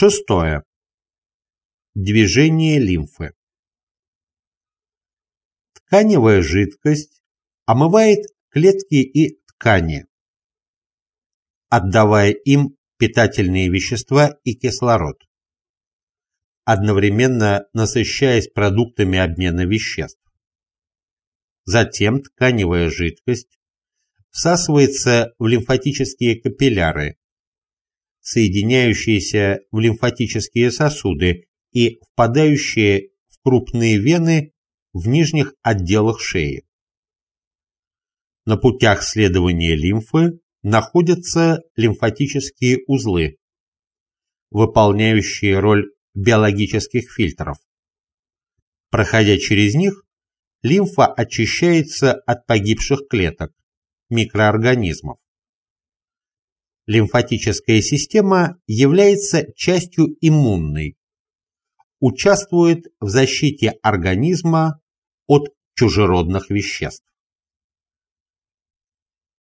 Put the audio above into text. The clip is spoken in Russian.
Шестое. Движение лимфы. Тканевая жидкость омывает клетки и ткани, отдавая им питательные вещества и кислород, одновременно насыщаясь продуктами обмена веществ. Затем тканевая жидкость всасывается в лимфатические капилляры, соединяющиеся в лимфатические сосуды и впадающие в крупные вены в нижних отделах шеи. На путях следования лимфы находятся лимфатические узлы, выполняющие роль биологических фильтров. Проходя через них, лимфа очищается от погибших клеток, микроорганизмов. Лимфатическая система является частью иммунной, участвует в защите организма от чужеродных веществ.